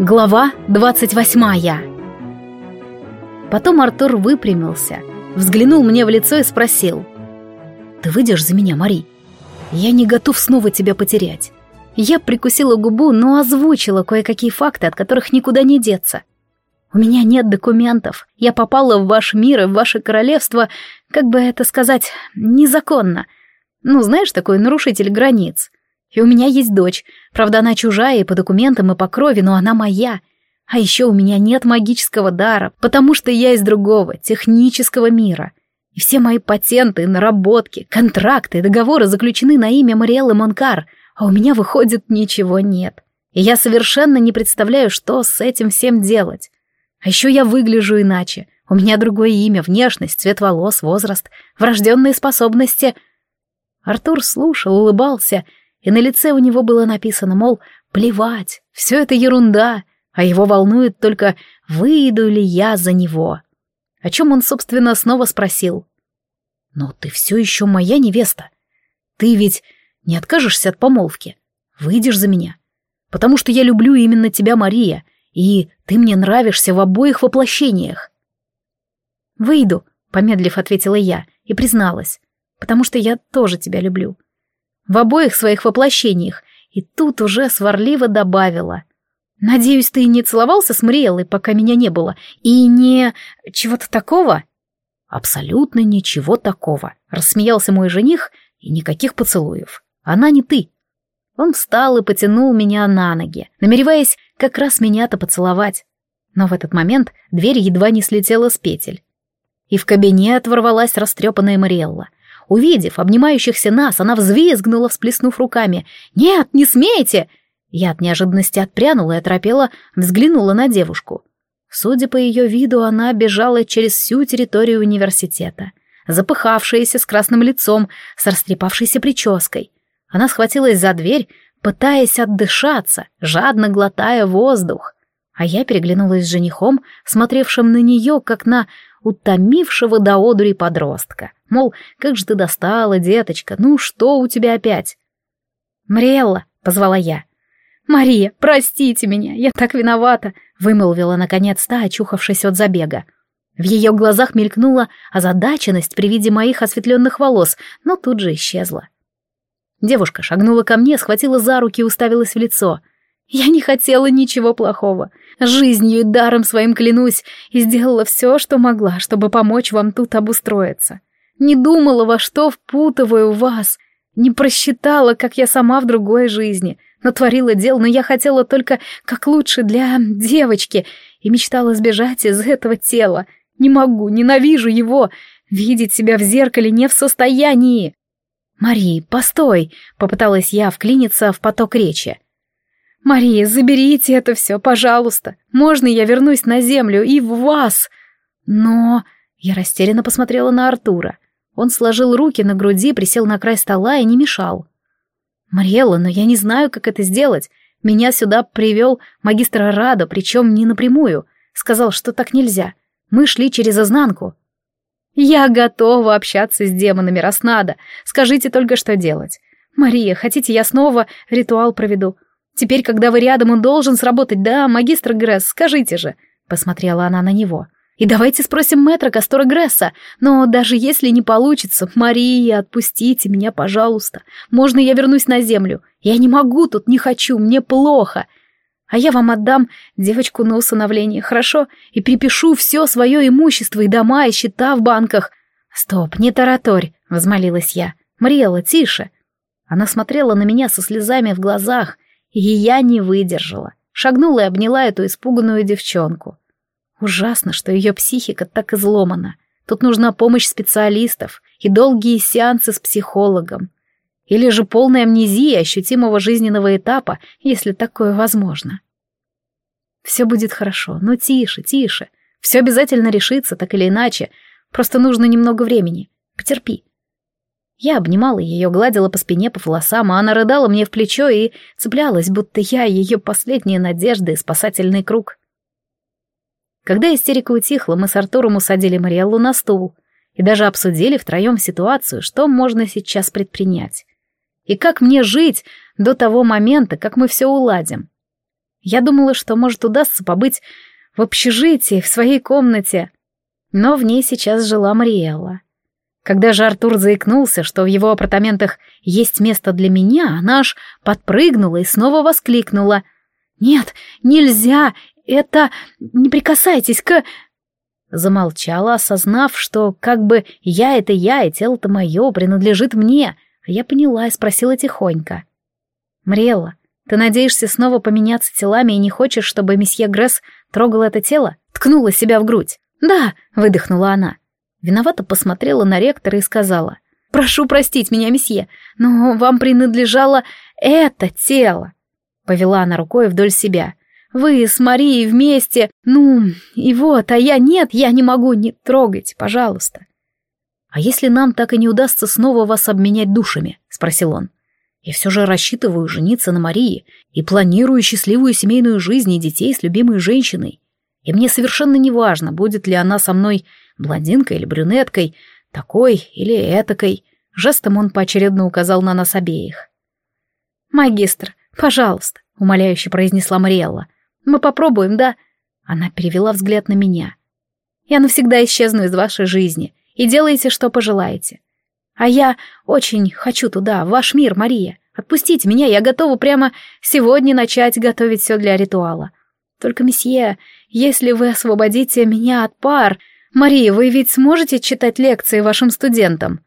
Глава двадцать восьмая Потом Артур выпрямился, взглянул мне в лицо и спросил. «Ты выйдешь за меня, Мари? Я не готов снова тебя потерять». Я прикусила губу, но озвучила кое-какие факты, от которых никуда не деться. У меня нет документов. Я попала в ваш мир и в ваше королевство, как бы это сказать, незаконно. Ну, знаешь, такой нарушитель границ. И у меня есть дочь. Правда, она чужая и по документам, и по крови, но она моя. А еще у меня нет магического дара, потому что я из другого, технического мира. И все мои патенты, наработки, контракты договоры заключены на имя Мариэллы Монкар, а у меня, выходит, ничего нет. И я совершенно не представляю, что с этим всем делать. А еще я выгляжу иначе. У меня другое имя, внешность, цвет волос, возраст, врожденные способности. Артур слушал, улыбался — и на лице у него было написано, мол, плевать, все это ерунда, а его волнует только, выйду ли я за него. О чем он, собственно, снова спросил. «Но ты все еще моя невеста. Ты ведь не откажешься от помолвки? Выйдешь за меня? Потому что я люблю именно тебя, Мария, и ты мне нравишься в обоих воплощениях». «Выйду», — помедлив ответила я и призналась, «потому что я тоже тебя люблю в обоих своих воплощениях, и тут уже сварливо добавила. «Надеюсь, ты не целовался с Мриэлой, пока меня не было, и не... чего-то такого?» «Абсолютно ничего такого», — рассмеялся мой жених, и никаких поцелуев. «Она не ты». Он встал и потянул меня на ноги, намереваясь как раз меня-то поцеловать. Но в этот момент дверь едва не слетела с петель. И в кабинет ворвалась растрепанная Мариэлла — Увидев обнимающихся нас, она взвизгнула, всплеснув руками. «Нет, не смейте!» Я от неожиданности отпрянула и оторопела, взглянула на девушку. Судя по ее виду, она бежала через всю территорию университета. Запыхавшаяся, с красным лицом, с растрепавшейся прической. Она схватилась за дверь, пытаясь отдышаться, жадно глотая воздух. А я переглянулась с женихом, смотревшим на нее, как на утомившего до одури подростка. Мол, как же ты достала, деточка, ну что у тебя опять? «Мрелла», — позвала я. «Мария, простите меня, я так виновата», — вымолвила наконец-то, очухавшись от забега. В ее глазах мелькнула озадаченность при виде моих осветленных волос, но тут же исчезла. Девушка шагнула ко мне, схватила за руки и уставилась в лицо. Я не хотела ничего плохого. Жизнью и даром своим клянусь, и сделала все, что могла, чтобы помочь вам тут обустроиться. Не думала, во что впутываю вас. Не просчитала, как я сама в другой жизни. Натворила дел, но я хотела только как лучше для девочки и мечтала сбежать из этого тела. Не могу, ненавижу его. Видеть себя в зеркале не в состоянии. «Мари, постой!» — попыталась я вклиниться в поток речи. «Мария, заберите это все, пожалуйста. Можно я вернусь на землю и в вас?» «Но...» — я растерянно посмотрела на Артура. Он сложил руки на груди, присел на край стола и не мешал. «Мариэлла, но я не знаю, как это сделать. Меня сюда привел магистр Радо, причем не напрямую. Сказал, что так нельзя. Мы шли через изнанку». «Я готова общаться с демонами, раз надо. Скажите только, что делать. Мария, хотите, я снова ритуал проведу? Теперь, когда вы рядом, он должен сработать, да, магистр Гресс, скажите же». Посмотрела она на него. И давайте спросим мэтра Кастора Гресса. Но даже если не получится, Мария, отпустите меня, пожалуйста. Можно я вернусь на землю? Я не могу тут, не хочу, мне плохо. А я вам отдам девочку на усыновление, хорошо? И припишу все свое имущество и дома, и счета в банках. Стоп, не тараторь, возмолилась я. Мариэла, тише. Она смотрела на меня со слезами в глазах, и я не выдержала. Шагнула и обняла эту испуганную девчонку. Ужасно, что ее психика так изломана. Тут нужна помощь специалистов и долгие сеансы с психологом. Или же полная амнезия ощутимого жизненного этапа, если такое возможно. Все будет хорошо, но тише, тише. Все обязательно решится, так или иначе. Просто нужно немного времени. Потерпи. Я обнимала ее, гладила по спине, по волосам, а она рыдала мне в плечо и цеплялась, будто я ее последняя надежда и спасательный круг. Когда истерика утихла, мы с Артуром усадили Мариэллу на стул и даже обсудили втроем ситуацию, что можно сейчас предпринять. И как мне жить до того момента, как мы все уладим. Я думала, что может удастся побыть в общежитии, в своей комнате. Но в ней сейчас жила Мариэлла. Когда же Артур заикнулся, что в его апартаментах есть место для меня, она аж подпрыгнула и снова воскликнула. «Нет, нельзя! Это... Не прикасайтесь к...» Замолчала, осознав, что как бы я — это я, и тело-то мое принадлежит мне. А я поняла и спросила тихонько. «Мрелла, ты надеешься снова поменяться телами и не хочешь, чтобы месье Гресс трогал это тело?» Ткнула себя в грудь. «Да», — выдохнула она. Виновато посмотрела на ректора и сказала. «Прошу простить меня, месье, но вам принадлежало это тело». Повела она рукой вдоль себя. «Вы с Марией вместе, ну, и вот, а я нет, я не могу не трогать, пожалуйста». «А если нам так и не удастся снова вас обменять душами?» — спросил он. «Я все же рассчитываю жениться на Марии и планирую счастливую семейную жизнь и детей с любимой женщиной. И мне совершенно не важно, будет ли она со мной блондинкой или брюнеткой, такой или этакой. Жестом он поочередно указал на нас обеих. «Магистр, пожалуйста», — умоляюще произнесла Мариэлла. «Мы попробуем, да?» Она перевела взгляд на меня. «Я навсегда исчезну из вашей жизни, и делайте, что пожелаете. А я очень хочу туда, в ваш мир, Мария. Отпустите меня, я готова прямо сегодня начать готовить все для ритуала. Только, месье, если вы освободите меня от пар, «Мария, вы ведь сможете читать лекции вашим студентам?»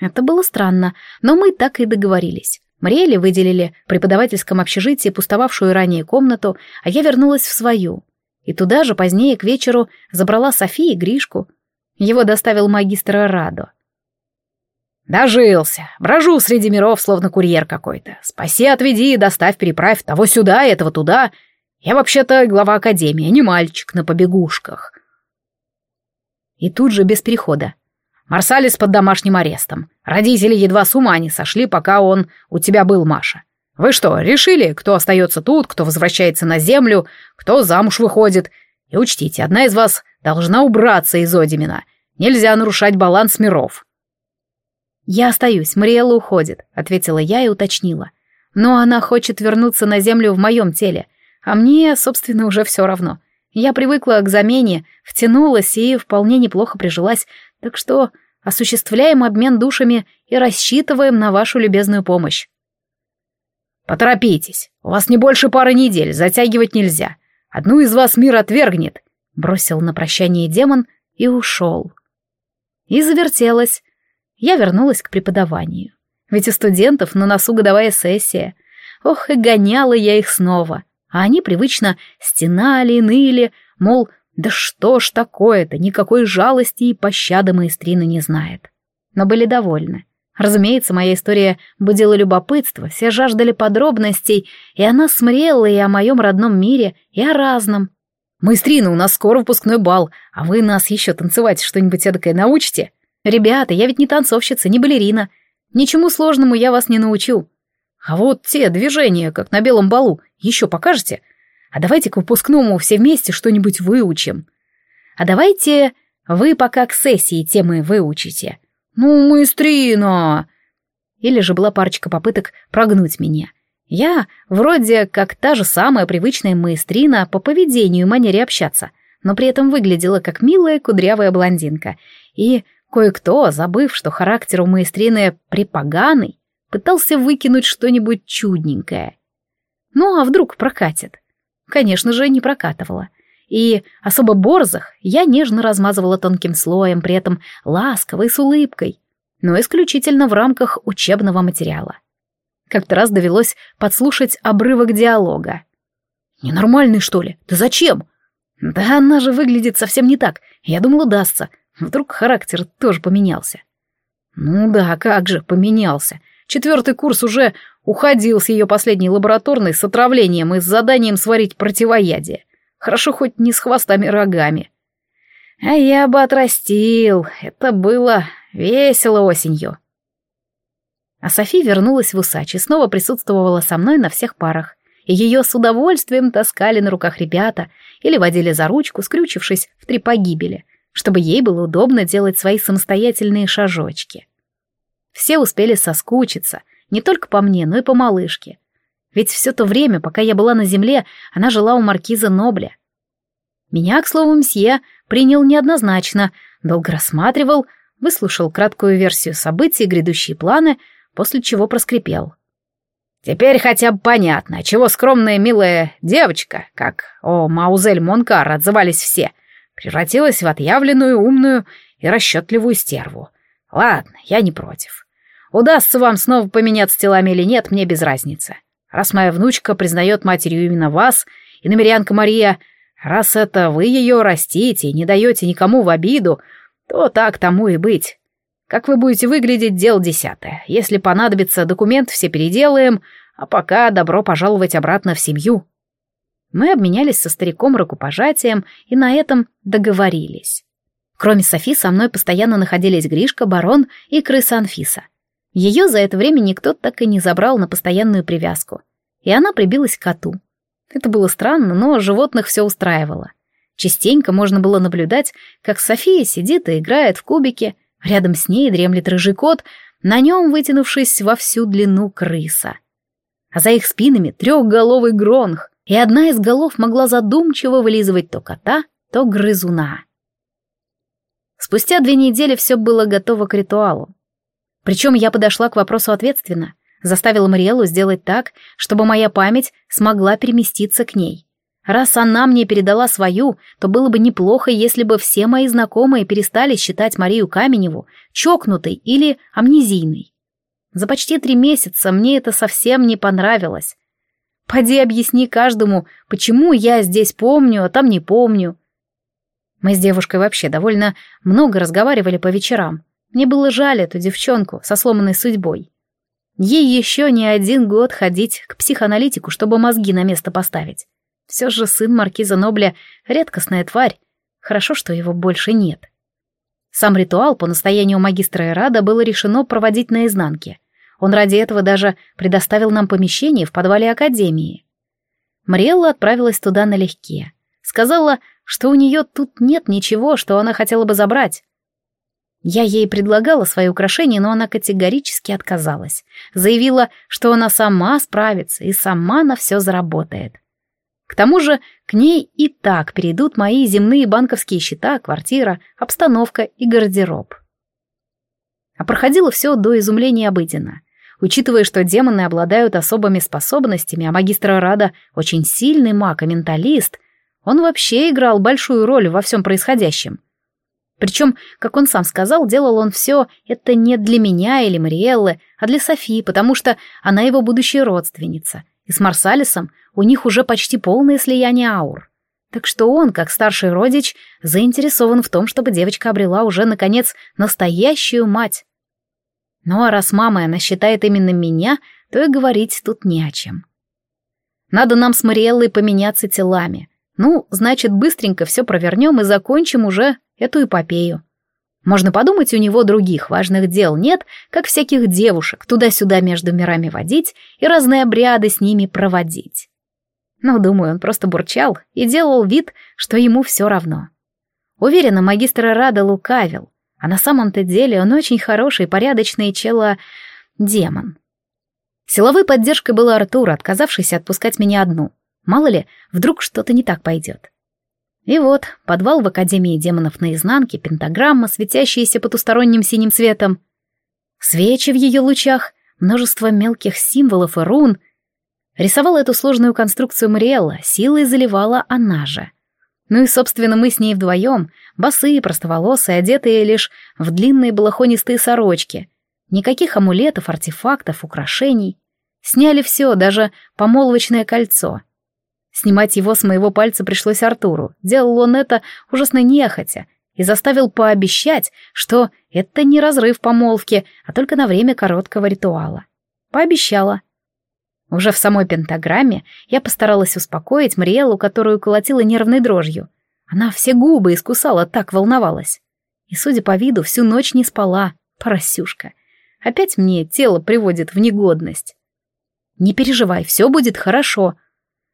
Это было странно, но мы так и договорились. Мариэле выделили в преподавательском общежитии пустовавшую ранее комнату, а я вернулась в свою. И туда же позднее к вечеру забрала Софи и Гришку. Его доставил магистр Радо. «Дожился. Брожу среди миров, словно курьер какой-то. Спаси, отведи, доставь, переправь того сюда, этого туда. Я вообще-то глава академии, а не мальчик на побегушках. И тут же без перехода. Марсалис под домашним арестом. Родители едва с ума не сошли, пока он у тебя был, Маша. Вы что, решили, кто остается тут, кто возвращается на землю, кто замуж выходит? И учтите, одна из вас должна убраться из Одимина. Нельзя нарушать баланс миров. «Я остаюсь, Мариэлла уходит», — ответила я и уточнила. «Но она хочет вернуться на землю в моем теле, а мне, собственно, уже все равно. Я привыкла к замене, втянулась и вполне неплохо прижилась, так что осуществляем обмен душами и рассчитываем на вашу любезную помощь. «Поторопитесь, у вас не больше пары недель, затягивать нельзя. Одну из вас мир отвергнет», — бросил на прощание демон и ушел. И завертелась. Я вернулась к преподаванию. Ведь у студентов на носу годовая сессия. Ох, и гоняла я их снова а они привычно стенали, ныли, мол, да что ж такое-то, никакой жалости и пощады маэстрина не знает. Но были довольны. Разумеется, моя история будила любопытство, все жаждали подробностей, и она смрела и о моем родном мире, и о разном. «Маэстрина, у нас скоро выпускной бал, а вы нас еще танцевать что-нибудь эдакое научите?» «Ребята, я ведь не танцовщица, не балерина. Ничему сложному я вас не научу. А вот те движения, как на белом балу, еще покажете? А давайте к выпускному все вместе что-нибудь выучим. А давайте вы пока к сессии темы выучите. Ну, маэстрина! Или же была парочка попыток прогнуть меня. Я вроде как та же самая привычная маэстрина по поведению и манере общаться, но при этом выглядела как милая кудрявая блондинка. И кое-кто, забыв, что характер у маэстрины припоганый, пытался выкинуть что-нибудь чудненькое. Ну, а вдруг прокатит? Конечно же, не прокатывала. И особо борзых я нежно размазывала тонким слоем, при этом ласково и с улыбкой, но исключительно в рамках учебного материала. Как-то раз довелось подслушать обрывок диалога. «Ненормальный, что ли? Ты зачем?» «Да она же выглядит совсем не так. Я думал, удастся. Вдруг характер тоже поменялся». «Ну да, как же, поменялся. Четвертый курс уже уходил с ее последней лабораторной с отравлением и с заданием сварить противоядие. Хорошо хоть не с хвостами рогами. А я бы отрастил. Это было весело осенью. А Софи вернулась в усач и снова присутствовала со мной на всех парах. И ее с удовольствием таскали на руках ребята или водили за ручку, скрючившись в три погибели, чтобы ей было удобно делать свои самостоятельные шажочки. Все успели соскучиться, не только по мне, но и по малышке. Ведь все то время, пока я была на земле, она жила у маркиза Нобля. Меня, к слову, мсье принял неоднозначно, долго рассматривал, выслушал краткую версию событий, грядущие планы, после чего проскрипел. «Теперь хотя бы понятно, чего скромная милая девочка, как о Маузель Монкар отзывались все, превратилась в отъявленную, умную и расчетливую стерву. Ладно, я не против. Удастся вам снова поменяться телами или нет, мне без разницы. Раз моя внучка признает матерью именно вас, и намерянка Мария, раз это вы ее растите и не даете никому в обиду, то так тому и быть. Как вы будете выглядеть, дело десятое. Если понадобится документ, все переделаем, а пока добро пожаловать обратно в семью. Мы обменялись со стариком рукопожатием и на этом договорились. Кроме Софи, со мной постоянно находились Гришка, Барон и крыса Анфиса. Ее за это время никто так и не забрал на постоянную привязку. И она прибилась к коту. Это было странно, но животных все устраивало. Частенько можно было наблюдать, как София сидит и играет в кубики, рядом с ней дремлет рыжий кот, на нем вытянувшись во всю длину крыса. А за их спинами трехголовый гронх, и одна из голов могла задумчиво вылизывать то кота, то грызуна. Спустя две недели все было готово к ритуалу. Причем я подошла к вопросу ответственно, заставила Мариэлу сделать так, чтобы моя память смогла переместиться к ней. Раз она мне передала свою, то было бы неплохо, если бы все мои знакомые перестали считать Марию Каменеву чокнутой или амнезийной. За почти три месяца мне это совсем не понравилось. Поди объясни каждому, почему я здесь помню, а там не помню. Мы с девушкой вообще довольно много разговаривали по вечерам. Мне было жаль эту девчонку со сломанной судьбой. Ей еще не один год ходить к психоаналитику, чтобы мозги на место поставить. Все же сын маркиза Нобля — редкостная тварь. Хорошо, что его больше нет. Сам ритуал по настоянию магистра Эрада было решено проводить наизнанке. Он ради этого даже предоставил нам помещение в подвале Академии. Мариэлла отправилась туда налегке. Сказала, что у нее тут нет ничего, что она хотела бы забрать. Я ей предлагала свои украшения, но она категорически отказалась. Заявила, что она сама справится и сама на все заработает. К тому же к ней и так перейдут мои земные банковские счета, квартира, обстановка и гардероб. А проходило все до изумления обыденно. Учитывая, что демоны обладают особыми способностями, а магистр Рада очень сильный маг и менталист, он вообще играл большую роль во всем происходящем. Причем, как он сам сказал, делал он все это не для меня или Мариэллы, а для Софии, потому что она его будущая родственница, и с Марсалисом у них уже почти полное слияние аур. Так что он, как старший родич, заинтересован в том, чтобы девочка обрела уже, наконец, настоящую мать. Ну а раз мамой она считает именно меня, то и говорить тут не о чем. Надо нам с Мариэллой поменяться телами. Ну, значит, быстренько все провернем и закончим уже эту эпопею. Можно подумать, у него других важных дел нет, как всяких девушек туда-сюда между мирами водить и разные обряды с ними проводить. Но, думаю, он просто бурчал и делал вид, что ему все равно. Уверена, магистр Рада лукавил, а на самом-то деле он очень хороший, порядочный чело... демон. Силовой поддержкой был Артур, отказавшийся отпускать меня одну. Мало ли, вдруг что-то не так пойдет. И вот, подвал в Академии демонов наизнанке, пентаграмма, светящаяся потусторонним синим цветом. Свечи в ее лучах, множество мелких символов и рун. Рисовала эту сложную конструкцию Мариэлла, силой заливала она же. Ну и, собственно, мы с ней вдвоем, босые, простоволосые, одетые лишь в длинные балахонистые сорочки. Никаких амулетов, артефактов, украшений. Сняли все, даже помолвочное кольцо — Снимать его с моего пальца пришлось Артуру. Делал он это ужасно нехотя и заставил пообещать, что это не разрыв помолвки, а только на время короткого ритуала. Пообещала. Уже в самой пентаграмме я постаралась успокоить Мариэлу, которую колотила нервной дрожью. Она все губы искусала, так волновалась. И, судя по виду, всю ночь не спала, поросюшка. Опять мне тело приводит в негодность. «Не переживай, все будет хорошо»,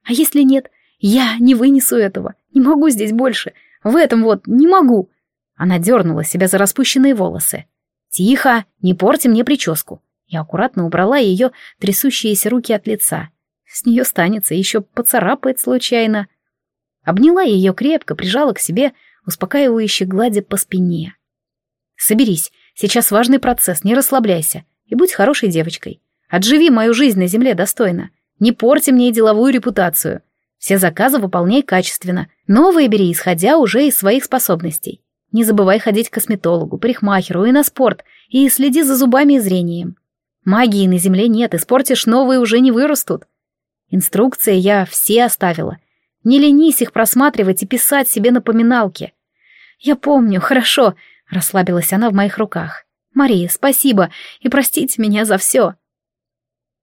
а если нет? Я не вынесу этого. Не могу здесь больше. В этом вот не могу. Она дернула себя за распущенные волосы. Тихо, не порти мне прическу. Я аккуратно убрала ее трясущиеся руки от лица. С нее станется, еще поцарапает случайно. Обняла ее крепко, прижала к себе, успокаивающе гладя по спине. Соберись, сейчас важный процесс, не расслабляйся. И будь хорошей девочкой. Отживи мою жизнь на земле достойно. Не порти мне деловую репутацию. Все заказы выполняй качественно. Новые бери, исходя уже из своих способностей. Не забывай ходить к косметологу, парикмахеру и на спорт, и следи за зубами и зрением. Магии на земле нет, испортишь новые уже не вырастут. Инструкции я все оставила. Не ленись их просматривать и писать себе напоминалки. Я помню, хорошо, Расслабилась она в моих руках. «Мария, спасибо, и простите меня за все».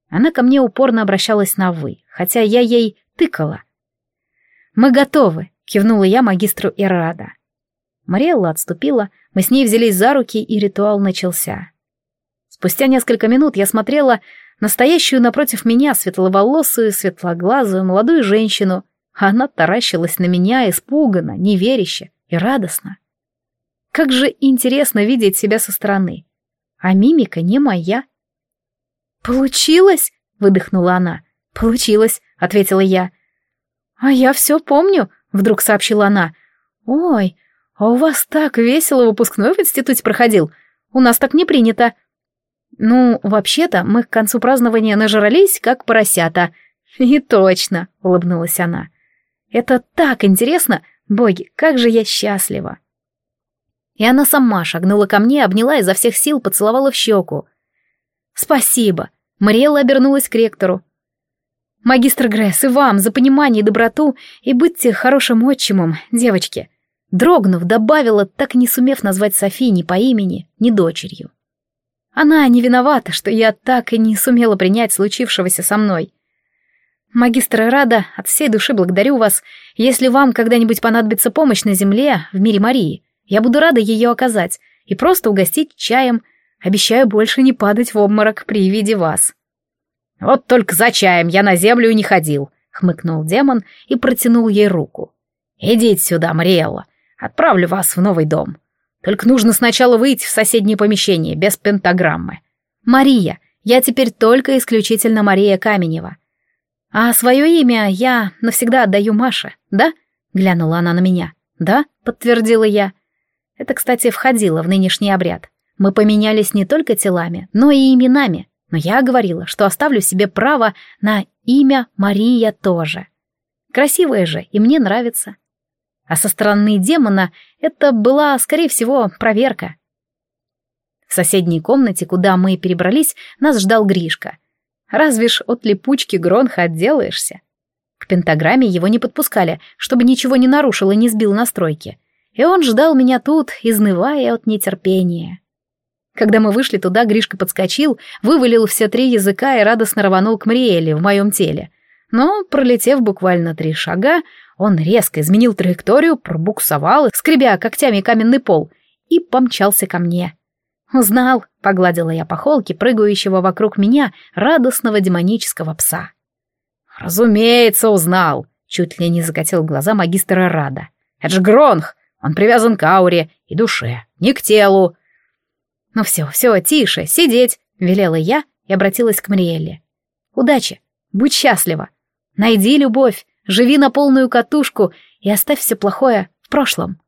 Она ко мне упорно обращалась на «вы», хотя я ей тыкала. «Мы готовы», — кивнула я магистру Иррада. Мариэлла отступила, мы с ней взялись за руки, и ритуал начался. Спустя несколько минут я смотрела настоящую напротив меня светловолосую, светлоглазую молодую женщину, а она таращилась на меня испуганно, неверяще и радостно. Как же интересно видеть себя со стороны. А мимика не моя. «Получилось?» — выдохнула она. «Получилось», — ответила я. «А я все помню», — вдруг сообщила она. «Ой, а у вас так весело выпускной в институте проходил. У нас так не принято». «Ну, вообще-то, мы к концу празднования нажрались, как поросята». «И точно», — улыбнулась она. «Это так интересно! Боги, как же я счастлива!» И она сама шагнула ко мне, обняла изо всех сил, поцеловала в щеку. «Спасибо!» — Мариэлла обернулась к ректору. «Магистр Гресс, и вам за понимание и доброту, и будьте хорошим отчимом, девочки!» Дрогнув, добавила, так не сумев назвать Софи ни по имени, ни дочерью. Она не виновата, что я так и не сумела принять случившегося со мной. Магистр Рада, от всей души благодарю вас. Если вам когда-нибудь понадобится помощь на земле, в мире Марии, я буду рада ее оказать и просто угостить чаем. Обещаю больше не падать в обморок при виде вас. Вот только за чаем я на землю не ходил, хмыкнул демон и протянул ей руку. Идите сюда, Мариэлла, отправлю вас в новый дом. Только нужно сначала выйти в соседнее помещение, без пентаграммы. Мария, я теперь только исключительно Мария Каменева. А свое имя я навсегда отдаю Маше, да? Глянула она на меня. Да, подтвердила я. Это, кстати, входило в нынешний обряд. Мы поменялись не только телами, но и именами. Но я говорила, что оставлю себе право на имя Мария тоже. Красивое же, и мне нравится. А со стороны демона это была, скорее всего, проверка. В соседней комнате, куда мы перебрались, нас ждал Гришка. Разве ж от липучки Гронха отделаешься? К пентаграмме его не подпускали, чтобы ничего не нарушил и не сбил настройки и он ждал меня тут, изнывая от нетерпения. Когда мы вышли туда, Гришка подскочил, вывалил все три языка и радостно рванул к Мриэле в моем теле. Но, пролетев буквально три шага, он резко изменил траекторию, пробуксовал, скребя когтями каменный пол, и помчался ко мне. «Узнал», — погладила я по холке прыгающего вокруг меня радостного демонического пса. «Разумеется, узнал», — чуть ли не закатил глаза магистра Рада. «Это ж Гронх! Он привязан к ауре и душе, не к телу. Ну все, все, тише, сидеть, велела я и обратилась к Мариэлле. Удачи, будь счастлива. Найди любовь, живи на полную катушку и оставь все плохое в прошлом.